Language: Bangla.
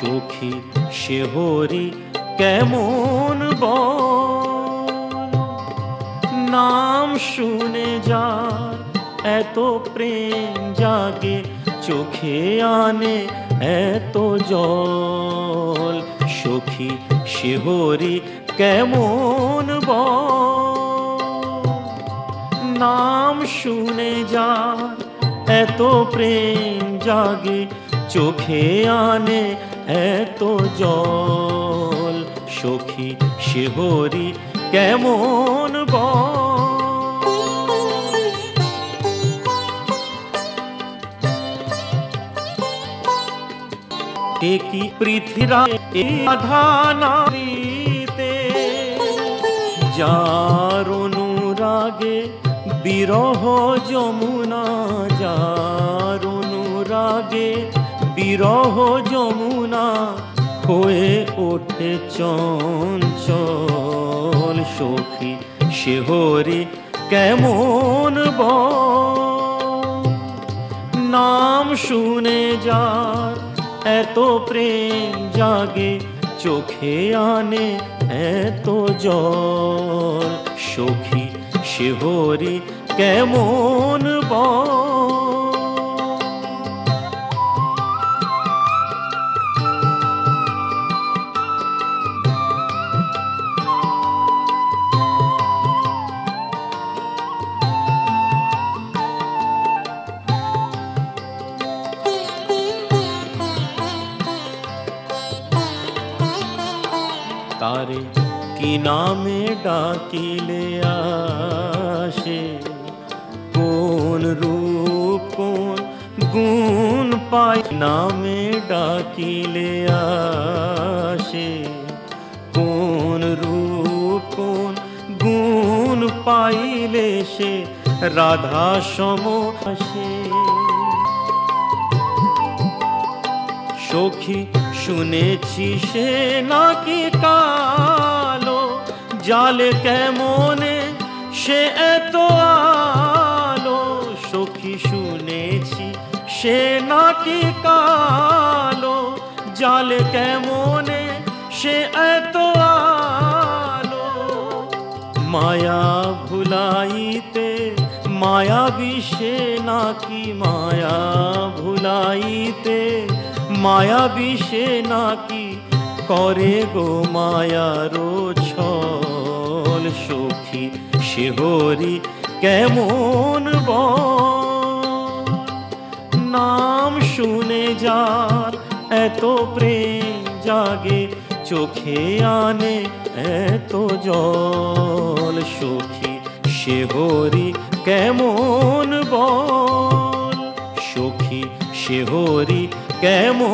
সখী শেহরি কেমন বল? নাম শুনে যার এত প্রেম জাগে, চোখে আনে এত জল। সখী শেহরি কেমন বল? নাম শুনে যার এত প্রেম জাগে চোখে আনে এত জল, সখী শেহরি কেমন একই পৃথিরা যার অনুরাগে বিরহ যমুনা, যার অনুরাগে বিরহ যমুনা হয়ে ওঠে চঞ্চল সখী। শেহরে কেমন ব নাম শুনে যার এত প্রেম জাগে, চোখে আনে এত জল। সখী শেহরে কেমন বল? তারে কি নামে ডাকিলে আসে? কোন রূপ, কোন গুণ পাই নামে ডাকিলে আসে। কোন রূপ, কোন গুণ পাইলে সে? রাধা সম আসে। সখী শুনেছি সে নাকি কালো। জালে কেমনে সে এত আলো? সখী শুনেছি সে নাকি কালো। জালে কেমনে সে এত আলো? মায়া ভুলাইতে মায়া বিষে নাকি মায়া ভুলাইতে মায়া বিষে নাকি করে গো মায়ারো ছল সখী শেহরি কেমন নাম শুনে যার এত প্রেম জাগে, চোখে আনে এত জল? সখী শেহরি কেমন বল? होरि के मो